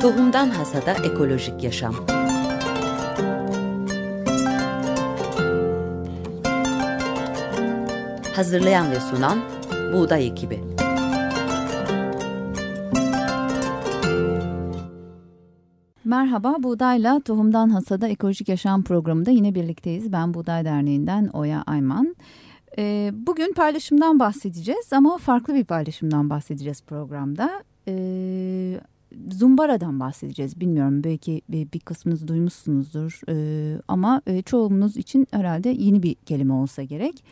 Tohumdan Hasada Ekolojik Yaşam Hazırlayan ve sunan Buğday Ekibi Merhaba, Buğdayla Tohumdan Hasada Ekolojik Yaşam programında yine birlikteyiz. Ben Buğday Derneği'nden Oya Ayman. Ee, bugün paylaşımdan bahsedeceğiz ama farklı bir paylaşımdan bahsedeceğiz programda. Zumbara'dan bahsedeceğiz. Bilmiyorum belki bir, kısmınız duymuşsunuzdur ee, ama e, çoğunuz için herhalde yeni bir kelime olsa gerek.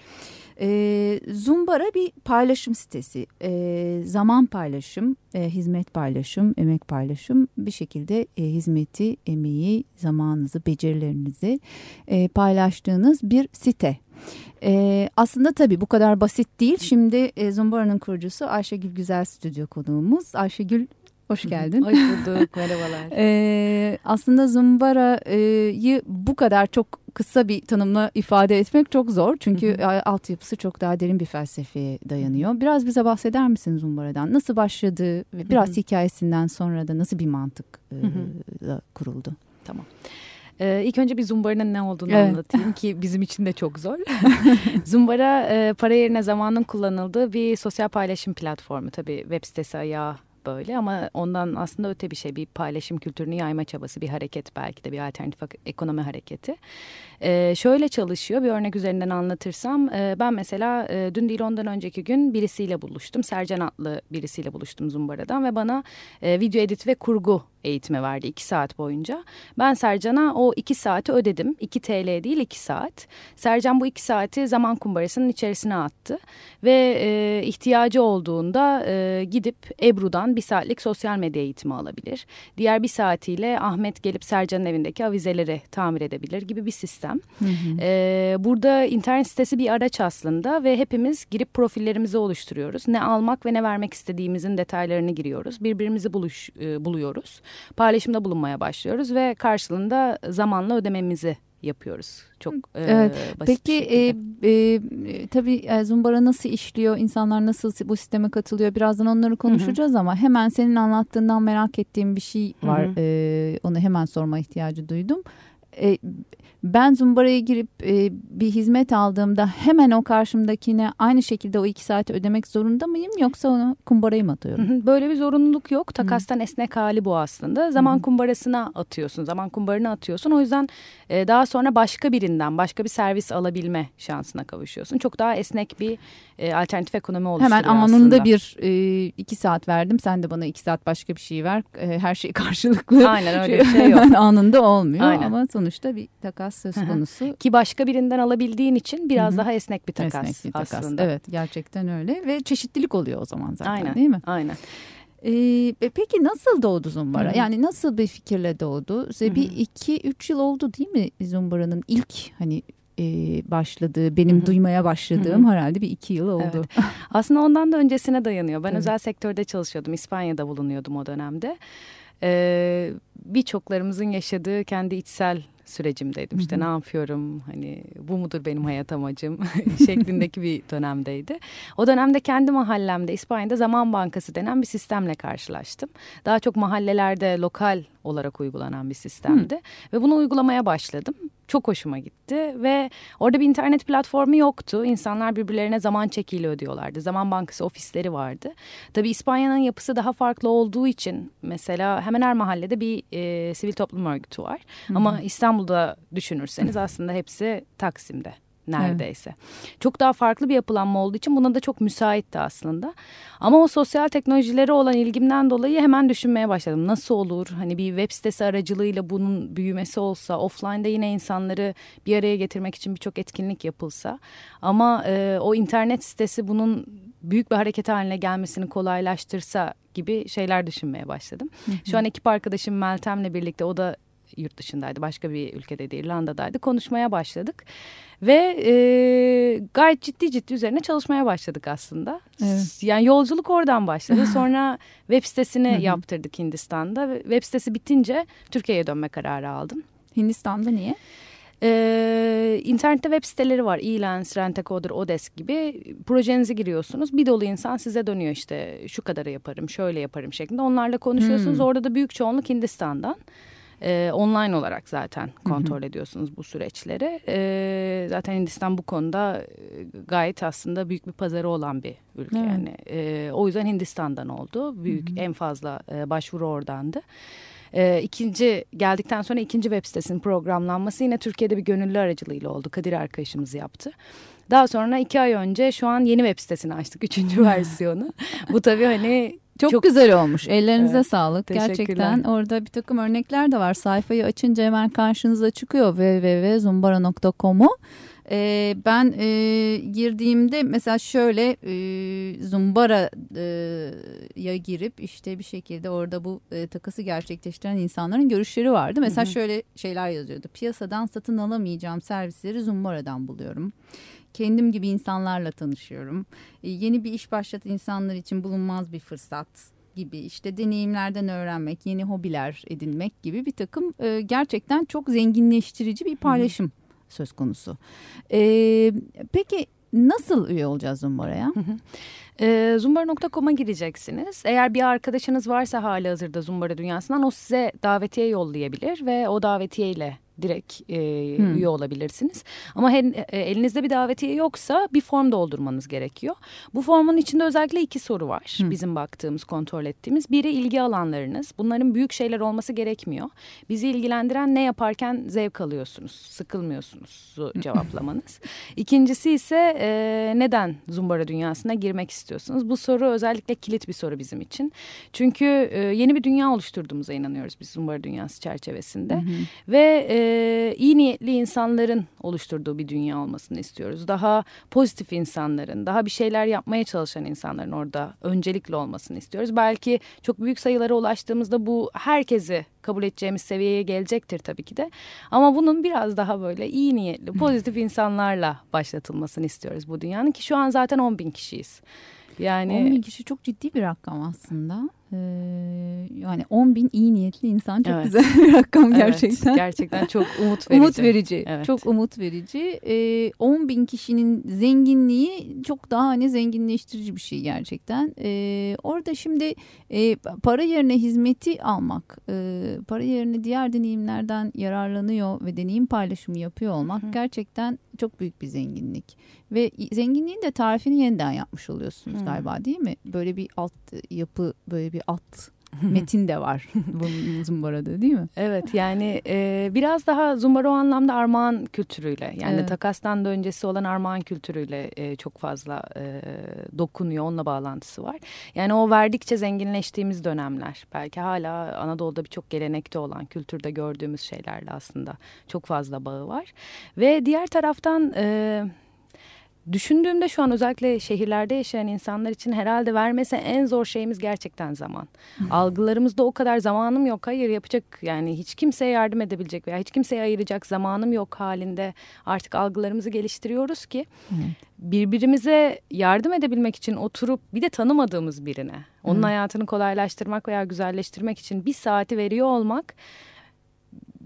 E, Zumbara bir paylaşım sitesi. E, zaman paylaşım, e, hizmet paylaşım, emek paylaşım bir şekilde e, hizmeti, emeği, zamanınızı, becerilerinizi e, paylaştığınız bir site. Ee, aslında tabii bu kadar basit değil. Şimdi e, Zumbara'nın kurucusu Ayşegül Güzel stüdyo konuğumuz. Ayşegül Hoş geldin. Hoş bulduk. Merhabalar. ee, aslında Zumbara'yı bu kadar çok kısa bir tanımla ifade etmek çok zor. Çünkü hı hı. altyapısı çok daha derin bir felsefeye dayanıyor. Biraz bize bahseder misin Zumbara'dan? Nasıl başladı ve biraz hı hı. hikayesinden sonra da nasıl bir mantık e, kuruldu? Tamam. Ee, ilk önce bir Zumbara'nın ne olduğunu evet. anlatayım ki bizim için de çok zor. Zumbara e, para yerine zamanın kullanıldığı bir sosyal paylaşım platformu. Tabii web sitesi ayağı böyle ama ondan aslında öte bir şey bir paylaşım kültürünü yayma çabası bir hareket belki de bir alternatif ekonomi hareketi. Ee, şöyle çalışıyor bir örnek üzerinden anlatırsam e, ben mesela e, dün değil ondan önceki gün birisiyle buluştum. Sercan adlı birisiyle buluştum Zumbara'dan ve bana e, video edit ve kurgu eğitimi verdi iki saat boyunca. Ben Sercan'a o iki saati ödedim. 2 TL değil iki saat. Sercan bu iki saati zaman kumbarasının içerisine attı. Ve e, ihtiyacı olduğunda e, gidip Ebru'dan bir saatlik sosyal medya eğitimi alabilir. Diğer bir saatiyle Ahmet gelip Sercan'ın evindeki avizeleri tamir edebilir gibi bir sistem. Hı hı. E, burada internet sitesi bir araç aslında ve hepimiz girip profillerimizi oluşturuyoruz. Ne almak ve ne vermek istediğimizin detaylarını giriyoruz. Birbirimizi buluş, e, buluyoruz paylaşımda bulunmaya başlıyoruz ve karşılığında zamanla ödememizi yapıyoruz. Çok e, evet. basit Peki e, e, tabii e, Zumbara nasıl işliyor? İnsanlar nasıl bu sisteme katılıyor? Birazdan onları konuşacağız Hı-hı. ama hemen senin anlattığından merak ettiğim bir şey var. E, onu hemen sorma ihtiyacı duydum. E, ben Zumbara'ya girip e, bir hizmet aldığımda hemen o karşımdakine aynı şekilde o iki saati ödemek zorunda mıyım yoksa onu kumbarayı mı atıyorum? Böyle bir zorunluluk yok. Takastan Hı. esnek hali bu aslında. Zaman Hı. kumbarasına atıyorsun, zaman kumbarını atıyorsun. O yüzden e, daha sonra başka birinden başka bir servis alabilme şansına kavuşuyorsun. Çok daha esnek bir e, alternatif ekonomi oluşturuyor Hemen anında aslında. bir e, iki saat verdim. Sen de bana iki saat başka bir şey ver. E, her şey karşılıklı. Aynen öyle bir şey yok. anında olmuyor Aynen. ama sonuçta bir takas söz konusu. Ki başka birinden alabildiğin için biraz daha esnek bir takas, esnek bir takas aslında. Evet gerçekten öyle ve çeşitlilik oluyor o zaman zaten Aynen. değil mi? Aynen. Ee, peki nasıl doğdu Zumbara? Hı -hı. Yani nasıl bir fikirle doğdu? Hı -hı. Bir iki üç yıl oldu değil mi Zumbara'nın ilk hani e, başladığı, benim Hı -hı. duymaya başladığım Hı -hı. herhalde bir iki yıl oldu. Evet. Aslında ondan da öncesine dayanıyor. Ben evet. özel sektörde çalışıyordum. İspanya'da bulunuyordum o dönemde. Ee, Birçoklarımızın yaşadığı kendi içsel sürecimdeydim. İşte ne yapıyorum hani bu mudur benim hayat amacım şeklindeki bir dönemdeydi. O dönemde kendi mahallemde İspanya'da Zaman Bankası denen bir sistemle karşılaştım. Daha çok mahallelerde lokal olarak uygulanan bir sistemdi. Hı. Ve bunu uygulamaya başladım. Çok hoşuma gitti ve orada bir internet platformu yoktu. İnsanlar birbirlerine zaman çekiyle ödüyorlardı. Zaman Bankası ofisleri vardı. Tabii İspanya'nın yapısı daha farklı olduğu için mesela hemen her mahallede bir e, sivil toplum örgütü var. Hı. Ama İstanbul'da düşünürseniz aslında hepsi Taksim'de neredeyse. Evet. Çok daha farklı bir yapılanma olduğu için buna da çok müsaitti aslında. Ama o sosyal teknolojilere olan ilgimden dolayı hemen düşünmeye başladım. Nasıl olur? Hani bir web sitesi aracılığıyla bunun büyümesi olsa, offline'da yine insanları bir araya getirmek için birçok etkinlik yapılsa. Ama e, o internet sitesi bunun büyük bir hareket haline gelmesini kolaylaştırsa gibi şeyler düşünmeye başladım. Şu an ekip arkadaşım Meltem'le birlikte o da yurt dışındaydı. Başka bir ülkedeydi, İrlanda'daydı. Konuşmaya başladık. Ve e, gayet ciddi ciddi üzerine çalışmaya başladık aslında. Evet. Yani yolculuk oradan başladı. Sonra web sitesini yaptırdık Hindistan'da. Web sitesi bitince Türkiye'ye dönme kararı aldım. Hindistan'da niye? Ee, internette web siteleri var. Elance, Rentacoder, Odesk gibi. Projenizi giriyorsunuz. Bir dolu insan size dönüyor işte şu kadarı yaparım, şöyle yaparım şeklinde. Onlarla konuşuyorsunuz. Hmm. Orada da büyük çoğunluk Hindistan'dan. Ee, online olarak zaten kontrol hı hı. ediyorsunuz bu süreçleri. Ee, zaten Hindistan bu konuda gayet aslında büyük bir pazarı olan bir ülke. Evet. Yani e, o yüzden Hindistan'dan oldu. Büyük hı hı. en fazla e, başvuru oradandı. E, ikinci geldikten sonra ikinci web sitesinin programlanması yine Türkiye'de bir gönüllü aracılığıyla oldu. Kadir arkadaşımız yaptı. Daha sonra iki ay önce şu an yeni web sitesini açtık. Üçüncü versiyonu. Bu tabii hani çok, çok güzel olmuş. Ellerinize evet, sağlık. Gerçekten orada bir takım örnekler de var. Sayfayı açınca hemen karşınıza çıkıyor www.zumbara.com'u. E, ben e, girdiğimde mesela şöyle e, Zumbara'ya girip işte bir şekilde orada bu e, takası gerçekleştiren insanların görüşleri vardı. Mesela hı hı. şöyle şeyler yazıyordu. Piyasadan satın alamayacağım servisleri Zumbara'dan buluyorum kendim gibi insanlarla tanışıyorum. E, yeni bir iş başlatan insanlar için bulunmaz bir fırsat gibi işte deneyimlerden öğrenmek, yeni hobiler edinmek gibi bir takım e, gerçekten çok zenginleştirici bir paylaşım. Hı söz konusu. Ee, peki nasıl üye olacağız Zumbara'ya? E, Zumbara.com'a gireceksiniz. Eğer bir arkadaşınız varsa hali hazırda Zumbara dünyasından o size davetiye yollayabilir ve o davetiye ile direkt e, hmm. üye olabilirsiniz. Ama he, e, elinizde bir davetiye yoksa bir form doldurmanız gerekiyor. Bu formun içinde özellikle iki soru var. Hmm. Bizim baktığımız, kontrol ettiğimiz. Biri ilgi alanlarınız. Bunların büyük şeyler olması gerekmiyor. Bizi ilgilendiren ne yaparken zevk alıyorsunuz, sıkılmıyorsunuz cevaplamanız. İkincisi ise e, neden Zumbara dünyasına girmek istiyorsunuz? Bu soru özellikle kilit bir soru bizim için. Çünkü e, yeni bir dünya oluşturduğumuza inanıyoruz biz Zumbara dünyası çerçevesinde. Hı Ve e, e, iyi niyetli insanların oluşturduğu bir dünya olmasını istiyoruz. Daha pozitif insanların, daha bir şeyler yapmaya çalışan insanların orada öncelikli olmasını istiyoruz. Belki çok büyük sayılara ulaştığımızda bu herkesi kabul edeceğimiz seviyeye gelecektir tabii ki de. Ama bunun biraz daha böyle iyi niyetli, pozitif insanlarla başlatılmasını istiyoruz bu dünyanın ki şu an zaten 10 bin kişiyiz. Yani 10 bin kişi çok ciddi bir rakam aslında. Ee, yani 10 bin iyi niyetli insan çok evet. güzel bir rakam gerçekten. Evet, gerçekten çok umut verici. umut verici. Evet. Çok umut verici. Ee, 10 bin kişinin zenginliği çok daha hani zenginleştirici bir şey gerçekten. Ee, orada şimdi e, para yerine hizmeti almak, e, para yerine diğer deneyimlerden yararlanıyor ve deneyim paylaşımı yapıyor olmak Hı. gerçekten çok büyük bir zenginlik. Ve zenginliğin de tarifini yeniden yapmış oluyorsunuz Hı. galiba değil mi? Böyle bir alt yapı, böyle bir bir alt metin de var bunun zumbarada değil mi? Evet yani e, biraz daha zumbara o anlamda armağan kültürüyle yani evet. takastan da öncesi olan armağan kültürüyle e, çok fazla e, dokunuyor onunla bağlantısı var. Yani o verdikçe zenginleştiğimiz dönemler belki hala Anadolu'da birçok gelenekte olan kültürde gördüğümüz şeylerle aslında çok fazla bağı var. Ve diğer taraftan... E, Düşündüğümde şu an özellikle şehirlerde yaşayan insanlar için herhalde vermesi en zor şeyimiz gerçekten zaman. Algılarımızda o kadar zamanım yok. Hayır yapacak yani hiç kimseye yardım edebilecek veya hiç kimseye ayıracak zamanım yok halinde artık algılarımızı geliştiriyoruz ki birbirimize yardım edebilmek için oturup bir de tanımadığımız birine onun Hı. hayatını kolaylaştırmak veya güzelleştirmek için bir saati veriyor olmak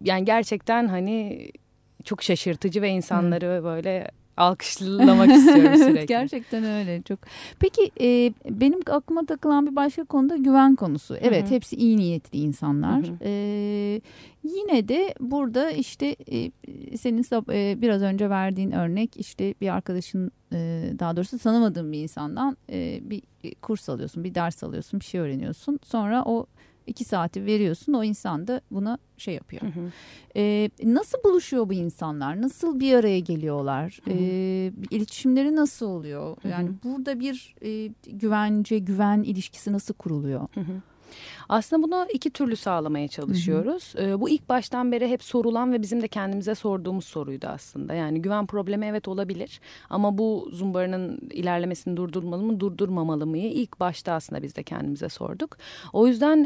yani gerçekten hani çok şaşırtıcı ve insanları Hı. böyle alkışlamak istiyorum sürekli. Gerçekten öyle çok. Peki e, benim aklıma takılan bir başka konuda güven konusu. Evet Hı-hı. hepsi iyi niyetli insanlar. E, yine de burada işte e, senin e, biraz önce verdiğin örnek işte bir arkadaşın e, daha doğrusu tanımadığın bir insandan e, bir kurs alıyorsun, bir ders alıyorsun, bir şey öğreniyorsun. Sonra o iki saati veriyorsun o insan da buna şey yapıyor. Hı hı. Ee, nasıl buluşuyor bu insanlar? Nasıl bir araya geliyorlar? Hı hı. Ee, iletişimleri nasıl oluyor? Yani hı hı. burada bir e, güvence, güven ilişkisi nasıl kuruluyor? Hı hı. Aslında bunu iki türlü sağlamaya çalışıyoruz. Hı hı. bu ilk baştan beri hep sorulan ve bizim de kendimize sorduğumuz soruydu aslında. Yani güven problemi evet olabilir ama bu zumbaranın ilerlemesini durdurmalı mı durdurmamalı mı? İlk başta aslında biz de kendimize sorduk. O yüzden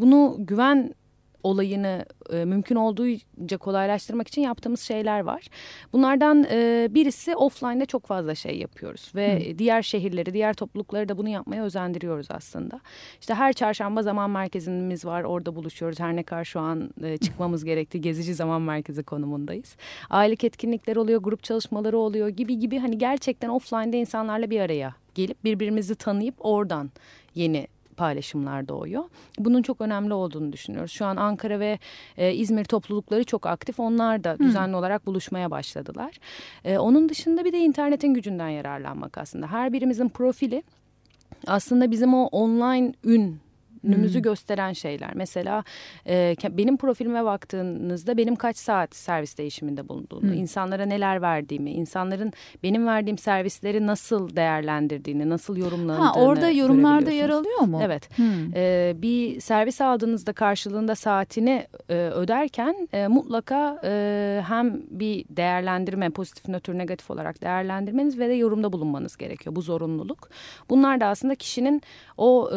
bunu güven olayını e, mümkün olduğunca kolaylaştırmak için yaptığımız şeyler var. Bunlardan e, birisi offline'de çok fazla şey yapıyoruz ve Hı. diğer şehirleri, diğer toplulukları da bunu yapmaya özendiriyoruz aslında. İşte her çarşamba zaman merkezimiz var, orada buluşuyoruz. Her ne kadar şu an e, çıkmamız gerekti, gezici zaman merkezi konumundayız. Aylık etkinlikler oluyor, grup çalışmaları oluyor gibi gibi hani gerçekten offline'de insanlarla bir araya gelip birbirimizi tanıyıp oradan yeni paylaşımlar doğuyor. Bunun çok önemli olduğunu düşünüyoruz. Şu an Ankara ve e, İzmir toplulukları çok aktif. Onlar da düzenli Hı. olarak buluşmaya başladılar. E, onun dışında bir de internetin gücünden yararlanmak aslında. Her birimizin profili aslında bizim o online ün ünümüzü hmm. gösteren şeyler. Mesela e, benim profilime baktığınızda benim kaç saat servis değişiminde bulunduğumu, hmm. insanlara neler verdiğimi, insanların benim verdiğim servisleri nasıl değerlendirdiğini, nasıl yorumlandığını Ha orada yorumlarda yer alıyor mu? Evet. Hmm. E, bir servis aldığınızda karşılığında saatini e, öderken e, mutlaka e, hem bir değerlendirme pozitif, nötr, negatif olarak değerlendirmeniz ve de yorumda bulunmanız gerekiyor. Bu zorunluluk. Bunlar da aslında kişinin o e,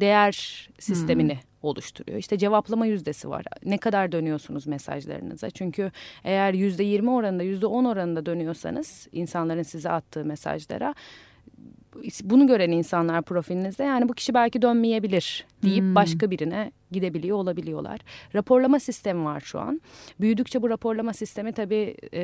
değer sistemini hmm. oluşturuyor. İşte cevaplama yüzdesi var. Ne kadar dönüyorsunuz mesajlarınıza? Çünkü eğer yüzde yirmi oranında, yüzde on oranında dönüyorsanız insanların size attığı mesajlara bunu gören insanlar profilinizde yani bu kişi belki dönmeyebilir deyip hmm. başka birine gidebiliyor olabiliyorlar. Raporlama sistemi var şu an. Büyüdükçe bu raporlama sistemi tabii e,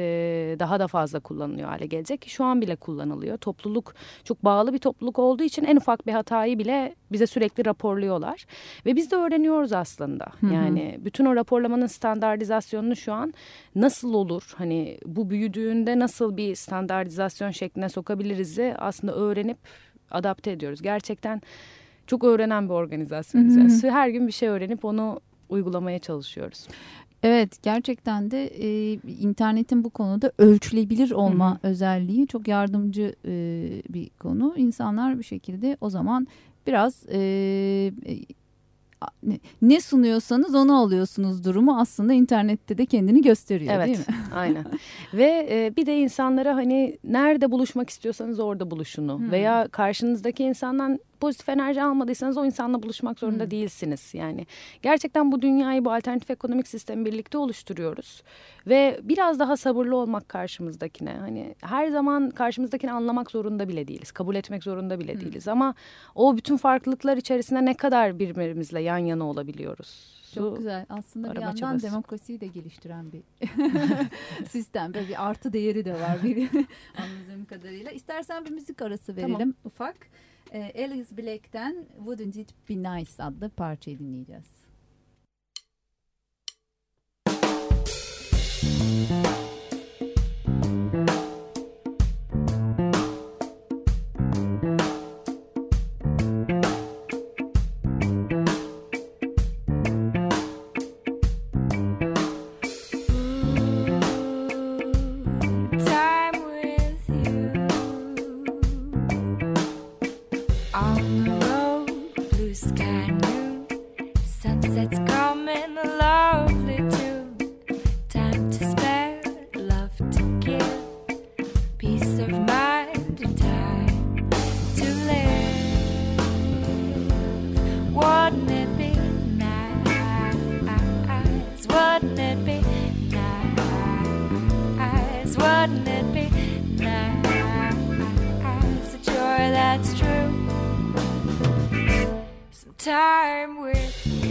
daha da fazla kullanılıyor hale gelecek. Şu an bile kullanılıyor. Topluluk çok bağlı bir topluluk olduğu için en ufak bir hatayı bile bize sürekli raporluyorlar. Ve biz de öğreniyoruz aslında. Hı hı. Yani bütün o raporlamanın standartizasyonunu şu an nasıl olur? Hani bu büyüdüğünde nasıl bir standartizasyon şekline sokabiliriz'i aslında öğrenip adapte ediyoruz. Gerçekten çok öğrenen bir organizasyonuz. Yani her gün bir şey öğrenip onu uygulamaya çalışıyoruz. Evet gerçekten de e, internetin bu konuda ölçülebilir olma Hı-hı. özelliği çok yardımcı e, bir konu. İnsanlar bir şekilde o zaman biraz e, ne sunuyorsanız onu alıyorsunuz durumu aslında internette de kendini gösteriyor evet, değil mi? aynen. Ve e, bir de insanlara hani nerede buluşmak istiyorsanız orada buluşunu hmm. veya karşınızdaki insandan pozitif enerji almadıysanız o insanla buluşmak zorunda hmm. değilsiniz. Yani gerçekten bu dünyayı bu alternatif ekonomik sistemi birlikte oluşturuyoruz. Ve biraz daha sabırlı olmak karşımızdakine. Hani her zaman karşımızdakini anlamak zorunda bile değiliz. Kabul etmek zorunda bile hmm. değiliz. Ama o bütün farklılıklar içerisinde ne kadar birbirimizle yan yana olabiliyoruz. Çok güzel. Aslında bir yandan çabası. demokrasiyi de geliştiren bir sistem. Böyle bir artı değeri de var anladığım kadarıyla. İstersen bir müzik arası verelim tamam. ufak. E, Alice Black'ten Wouldn't It Be Nice adlı parçayı dinleyeceğiz. Time time with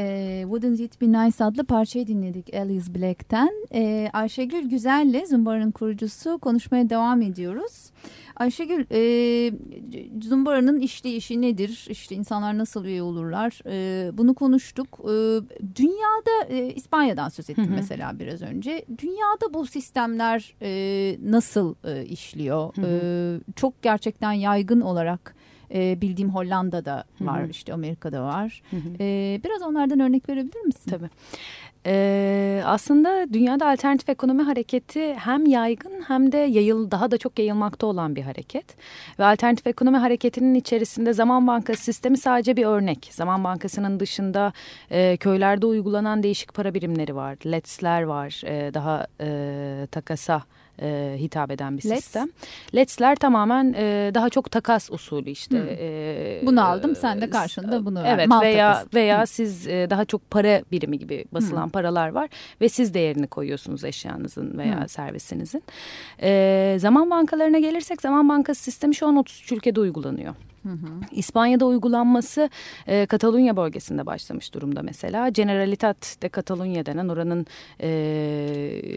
e, Wouldn't It Be Nice adlı parçayı dinledik Alice Black'ten. E, Ayşegül Güzel'le Zumbara'nın kurucusu konuşmaya devam ediyoruz. Ayşegül, e, Zumbara'nın işleyişi nedir? İşte insanlar nasıl üye olurlar? E, bunu konuştuk. E, dünyada, e, İspanya'dan söz ettim Hı hı. mesela biraz önce. Dünyada bu sistemler e, nasıl e, işliyor? Hı hı. E, çok gerçekten yaygın olarak e, bildiğim Hollanda'da var, işte Amerika'da var. Hı hı. Ee, biraz onlardan örnek verebilir misin? Tabii. Ee, aslında dünyada alternatif ekonomi hareketi hem yaygın hem de yayıl daha da çok yayılmakta olan bir hareket. Ve alternatif ekonomi hareketinin içerisinde Zaman Bankası sistemi sadece bir örnek. Zaman Bankası'nın dışında e, köylerde uygulanan değişik para birimleri var. LETS'ler var. E, daha e, takasa e, hitap eden bir Let's? sistem. LETS'ler tamamen e, daha çok takas usulü işte. Hı. E, Bunu aldım, sen de karşında bunu ver. Evet Mal veya takası. veya Hı. siz e, daha çok para birimi gibi basılan paralar var ve siz değerini koyuyorsunuz eşyanızın veya Hı. servisinizin. E, zaman bankalarına gelirsek zaman bankası sistemi şu an 33 ülkede uygulanıyor. İspanya'da uygulanması e, Katalunya bölgesinde başlamış durumda mesela. Generalitat de Catalunya denen oranın e,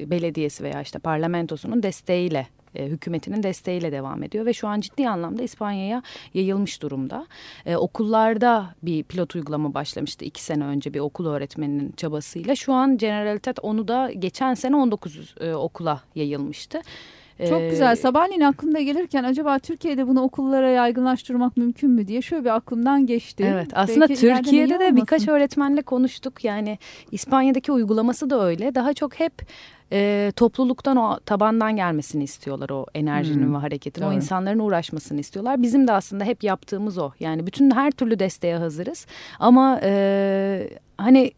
belediyesi veya işte parlamentosunun desteğiyle e, hükümetinin desteğiyle devam ediyor ve şu an ciddi anlamda İspanya'ya yayılmış durumda. E, okullarda bir pilot uygulama başlamıştı iki sene önce bir okul öğretmeninin çabasıyla. Şu an Generalitat onu da geçen sene 19 e, okula yayılmıştı. Çok E, güzel. Sabahleyin aklımda gelirken acaba Türkiye'de bunu okullara yaygınlaştırmak mümkün mü diye şöyle bir aklımdan geçti. Evet aslında Belki Türkiye'de de birkaç öğretmenle konuştuk. Yani İspanya'daki uygulaması da öyle. Daha çok hep e, topluluktan o tabandan gelmesini istiyorlar o enerjinin Hmm, ve hareketin. O doğru. insanların uğraşmasını istiyorlar. Bizim de aslında hep yaptığımız o. Yani bütün her türlü desteğe hazırız. Ama e, hani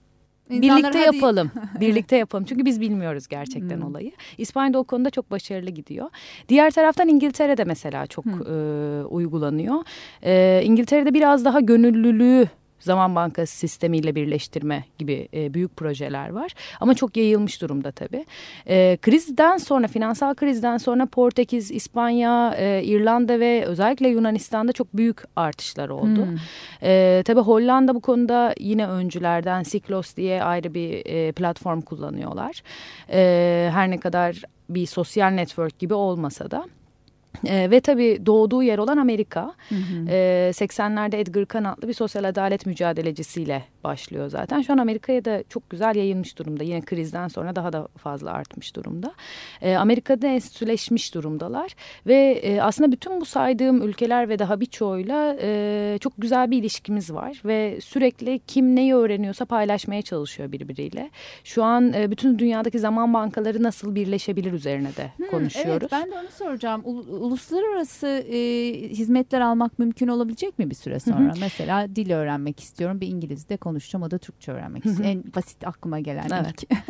İnsanlar birlikte hadi- yapalım. birlikte yapalım. Çünkü biz bilmiyoruz gerçekten Hmm. olayı. İspanya'da o konuda çok başarılı gidiyor. Diğer taraftan İngiltere'de mesela çok Hmm. e, uygulanıyor. E, İngiltere'de biraz daha gönüllülüğü Zaman Bankası sistemiyle birleştirme gibi e, büyük projeler var. Ama çok yayılmış durumda tabii. E, krizden sonra, finansal krizden sonra Portekiz, İspanya, e, İrlanda ve özellikle Yunanistan'da çok büyük artışlar oldu. Hmm. Ee, tabii Hollanda bu konuda yine öncülerden Siklos diye ayrı bir e, platform kullanıyorlar. Ee, her ne kadar bir sosyal network gibi olmasa da. Ee, ve tabii doğduğu yer olan Amerika. Hı hı. Ee, 80'lerde Edgar Kahn adlı bir sosyal adalet mücadelecisiyle başlıyor zaten. Şu an Amerika'ya da çok güzel yayılmış durumda. Yine krizden sonra daha da fazla artmış durumda. Ee, Amerika'da enstitüleşmiş durumdalar. Ve e, aslında bütün bu saydığım ülkeler ve daha birçoğuyla e, çok güzel bir ilişkimiz var. Ve sürekli kim neyi öğreniyorsa paylaşmaya çalışıyor birbiriyle. Şu an e, bütün dünyadaki zaman bankaları nasıl birleşebilir üzerine de Hmm, konuşuyoruz. Evet ben de onu soracağım. Ulu- uluslararası e, hizmetler almak mümkün olabilecek mi bir süre sonra? Mesela dil öğrenmek istiyorum. Bir İngilizce konuşacağım. O da Türkçe öğrenmek Hı hı. istiyorum. En basit aklıma gelen Evet. ilk.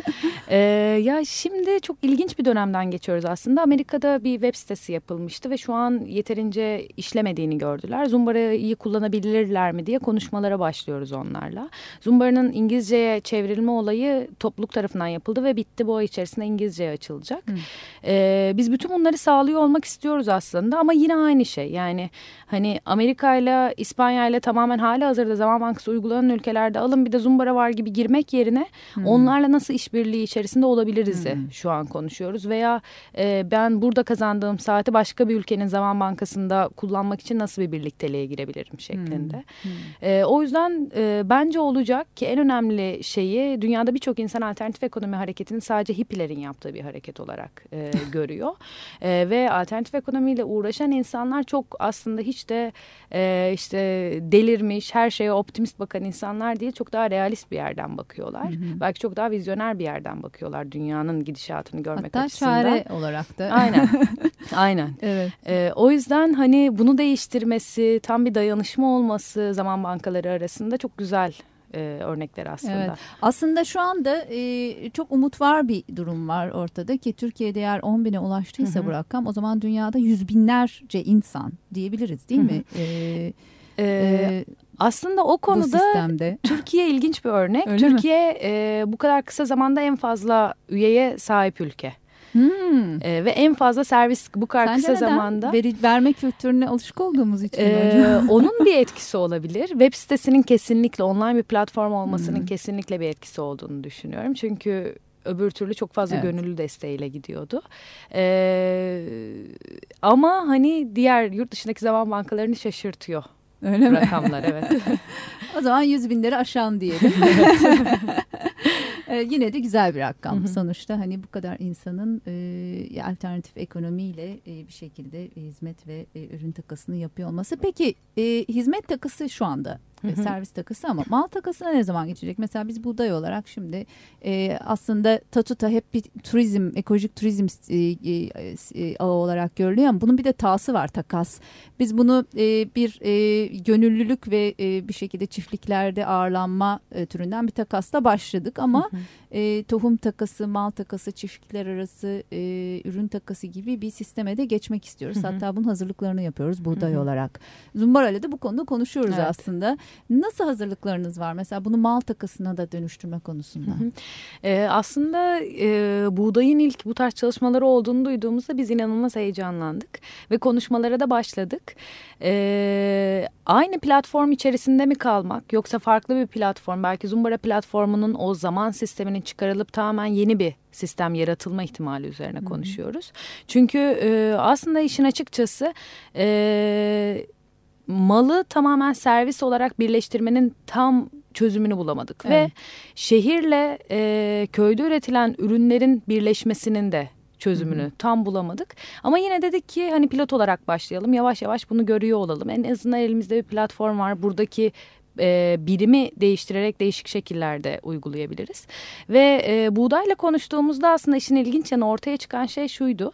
Ee, ya şimdi çok ilginç bir dönemden geçiyoruz aslında. Amerika'da bir web sitesi yapılmıştı ve şu an yeterince işlemediğini gördüler. Zumbara'yı kullanabilirler mi diye konuşmalara başlıyoruz onlarla. Zumbara'nın İngilizceye çevrilme olayı topluluk tarafından yapıldı ve bitti. Bu ay içerisinde İngilizceye açılacak. Hı. Ee, biz bütün bunları sağlıyor olmak istiyoruz aslında ama yine aynı şey. Yani hani Amerika ile İspanya ile tamamen hali hazırda zaman bankası uygulanan ülkelerde alın bir de Zumbara var gibi girmek yerine hmm. onlarla nasıl işbirliği içerisinde olabiliriz hmm. şu an konuşuyoruz. Veya e, ben burada kazandığım saati başka bir ülkenin zaman bankasında kullanmak için nasıl bir birlikteliğe girebilirim şeklinde. Hmm. Hmm. E, o yüzden e, bence olacak ki en önemli şeyi dünyada birçok insan alternatif ekonomi hareketini sadece hippilerin yaptığı bir hareket olarak e, görüyor. E, ve alternatif ekonomiyle uğraşan insanlar çok aslında hiç de e, işte delirmiş, her şeye optimist bakan insanlar değil. Çok daha realist bir yerden bakıyorlar. Hı hı. Belki çok daha vizyoner bir yerden bakıyorlar dünyanın gidişatını görmek Hatta açısından. Hatta çare olarak da. Aynen. Aynen. Evet. E, o yüzden hani bunu değiştirmesi, tam bir dayanışma olması zaman bankaları arasında çok güzel e, örnekler aslında. Evet. Aslında şu anda e, çok umut var bir durum var ortada ki Türkiye'de eğer 10 bine ulaştıysa hı hı. bu rakam o zaman dünyada yüz binlerce insan diyebiliriz değil hı hı. mi? E, e, aslında o konuda Türkiye ilginç bir örnek. Öyle Türkiye e, bu kadar kısa zamanda en fazla üyeye sahip ülke. Hmm. E, ve en fazla servis bu kadar Sence kısa neden? zamanda. Veri, verme kültürüne alışık olduğumuz için e, Onun bir etkisi olabilir. Web sitesinin kesinlikle online bir platform olmasının hmm. kesinlikle bir etkisi olduğunu düşünüyorum. Çünkü öbür türlü çok fazla evet. gönüllü desteğiyle gidiyordu. Ee, ama hani diğer yurt dışındaki zaman bankalarını şaşırtıyor. Öyle mi? Rakamlar evet. o zaman yüz binleri aşan diyelim. ee, yine de güzel bir rakam. Hı hı. Sonuçta hani bu kadar insanın e, alternatif ekonomiyle e, bir şekilde e, hizmet ve e, ürün takasını yapıyor olması. Peki e, hizmet takısı şu anda Hı hı. servis takısı ama mal takısına ne zaman geçecek? Mesela biz buğday olarak şimdi e, aslında Tatuta hep bir turizm, ekolojik turizm e, e, e, ağı olarak görülüyor ama bunun bir de tası var takas. Biz bunu e, bir e, gönüllülük ve e, bir şekilde çiftliklerde ağırlanma e, türünden bir takasla başladık ama hı hı e, tohum takası, mal takası, çiftlikler arası e, ürün takası gibi bir sisteme de geçmek istiyoruz. Hı hı. Hatta bunun hazırlıklarını yapıyoruz buğday hı hı. olarak. Zumbara'yla da bu konuda konuşuyoruz evet. aslında. Nasıl hazırlıklarınız var? Mesela bunu mal takasına da dönüştürme konusunda. Hı hı. E, aslında e, buğdayın ilk bu tarz çalışmaları olduğunu duyduğumuzda biz inanılmaz heyecanlandık ve konuşmalara da başladık. E, aynı platform içerisinde mi kalmak yoksa farklı bir platform belki Zumbara platformunun o zaman sisteminin çıkarılıp tamamen yeni bir sistem yaratılma ihtimali üzerine konuşuyoruz. Çünkü e, aslında işin açıkçası e, malı tamamen servis olarak birleştirmenin tam çözümünü bulamadık evet. ve şehirle e, köyde üretilen ürünlerin birleşmesinin de çözümünü Hı -hı. tam bulamadık. Ama yine dedik ki hani pilot olarak başlayalım. Yavaş yavaş bunu görüyor olalım. En azından elimizde bir platform var. Buradaki e, birimi değiştirerek değişik şekillerde uygulayabiliriz. Ve e, buğdayla konuştuğumuzda aslında işin ilginç yanı ortaya çıkan şey şuydu.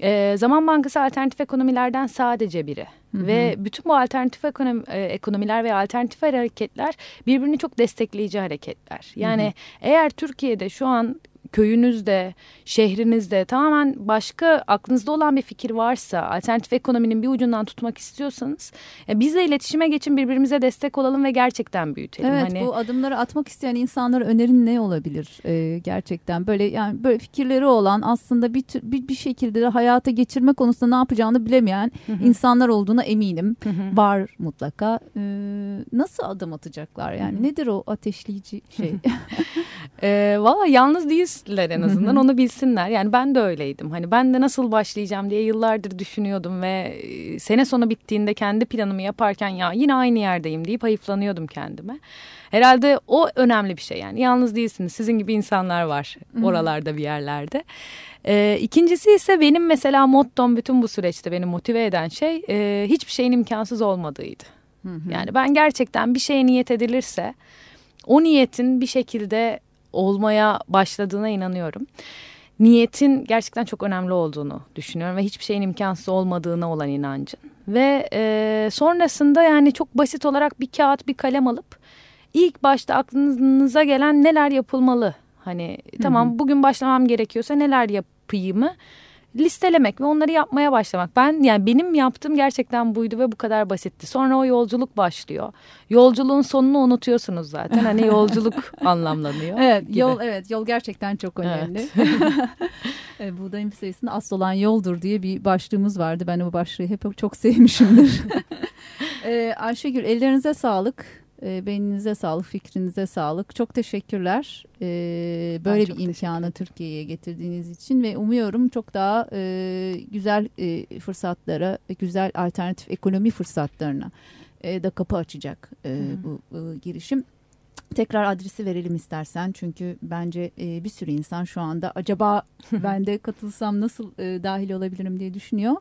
E, Zaman Bankası alternatif ekonomilerden sadece biri. Ve bütün bu alternatif ekonomi, e, ekonomiler ve alternatif hareketler birbirini çok destekleyici hareketler. Yani hı hı. eğer Türkiye'de şu an köyünüzde, şehrinizde tamamen başka aklınızda olan bir fikir varsa, alternatif ekonominin bir ucundan tutmak istiyorsanız e, bizle iletişime geçin, birbirimize destek olalım ve gerçekten büyütelim. Evet, hani... bu adımları atmak isteyen insanlara önerin ne olabilir ee, gerçekten? Böyle yani böyle fikirleri olan aslında bir bir, bir şekilde de hayata geçirme konusunda ne yapacağını bilemeyen hı hı. insanlar olduğuna eminim. Hı hı. Var mutlaka. Ee, nasıl adım atacaklar yani? Hı hı. Nedir o ateşleyici şey? e, Valla yalnız bilsinler en azından onu bilsinler. Yani ben de öyleydim. Hani ben de nasıl başlayacağım diye yıllardır düşünüyordum ve e, sene sonu bittiğinde kendi planımı yaparken ya yine aynı yerdeyim deyip hayıflanıyordum kendime. Herhalde o önemli bir şey yani yalnız değilsiniz sizin gibi insanlar var oralarda bir yerlerde. Ee, ikincisi ise benim mesela mottom bütün bu süreçte beni motive eden şey e, hiçbir şeyin imkansız olmadığıydı. Yani ben gerçekten bir şeye niyet edilirse o niyetin bir şekilde olmaya başladığına inanıyorum. Niyetin gerçekten çok önemli olduğunu düşünüyorum ve hiçbir şeyin imkansız olmadığına olan inancın. Ve e, sonrasında yani çok basit olarak bir kağıt bir kalem alıp ilk başta aklınıza gelen neler yapılmalı? Hani tamam bugün başlamam gerekiyorsa neler yapayımı listelemek ve onları yapmaya başlamak. Ben yani benim yaptığım gerçekten buydu ve bu kadar basitti. Sonra o yolculuk başlıyor. Yolculuğun sonunu unutuyorsunuz zaten. Hani yolculuk anlamlanıyor. Evet, gibi. yol evet, yol gerçekten çok önemli. Evet. Buğdayın bir sayısını asıl olan yoldur diye bir başlığımız vardı. Ben o başlığı hep çok sevmişimdir. ee, Ayşegül ellerinize sağlık. E, beyninize sağlık, fikrinize sağlık. Çok teşekkürler. E, böyle bir imkanı Türkiye'ye getirdiğiniz için ve umuyorum çok daha e, güzel e, fırsatlara, güzel alternatif ekonomi fırsatlarına e, da kapı açacak e, bu e, girişim. Tekrar adresi verelim istersen çünkü bence e, bir sürü insan şu anda acaba ben de katılsam nasıl e, dahil olabilirim diye düşünüyor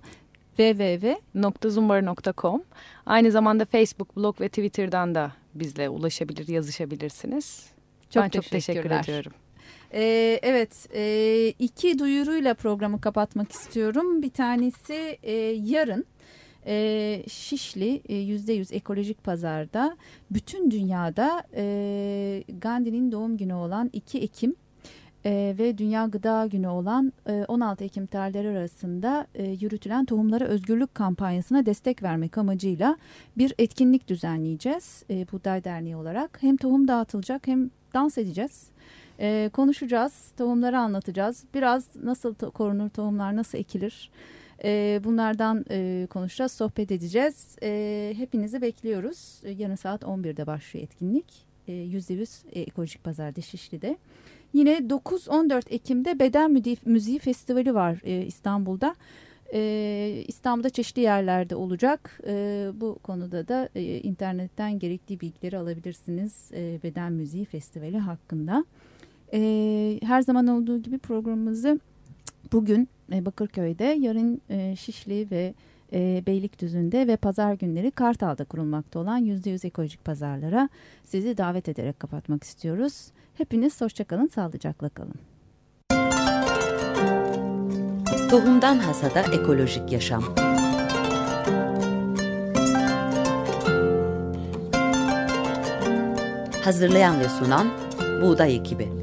www.zumbar.com Aynı zamanda Facebook, blog ve Twitter'dan da bizle ulaşabilir, yazışabilirsiniz. Çok ben çok teşekkür ediyorum. Ee, evet, e, iki duyuruyla programı kapatmak istiyorum. Bir tanesi e, yarın e, Şişli yüzde yüz ekolojik pazarda bütün dünyada e, Gandhi'nin doğum günü olan 2 Ekim e, ve Dünya Gıda Günü olan e, 16 Ekim tarihleri arasında e, yürütülen Tohumlara Özgürlük kampanyasına destek vermek amacıyla bir etkinlik düzenleyeceğiz e, Buğday Derneği olarak. Hem tohum dağıtılacak hem dans edeceğiz. E, konuşacağız, tohumları anlatacağız. Biraz nasıl to korunur tohumlar, nasıl ekilir? E, bunlardan e, konuşacağız, sohbet edeceğiz. E, hepinizi bekliyoruz. E, yarın saat 11'de başlıyor etkinlik. E, %100 e, ekolojik pazarda Şişli'de. Yine 9-14 Ekim'de Beden Müziği Festivali var e, İstanbul'da. E, İstanbul'da çeşitli yerlerde olacak. E, bu konuda da e, internetten gerekli bilgileri alabilirsiniz e, Beden Müziği Festivali hakkında. E, her zaman olduğu gibi programımızı bugün e, Bakırköy'de, yarın e, Şişli ve e, Beylikdüzü'nde ve pazar günleri Kartal'da kurulmakta olan %100 ekolojik pazarlara sizi davet ederek kapatmak istiyoruz. Hepiniz hoşçakalın, sağlıcakla kalın. Tohumdan Hasada Ekolojik Yaşam Hazırlayan ve sunan Buğday Ekibi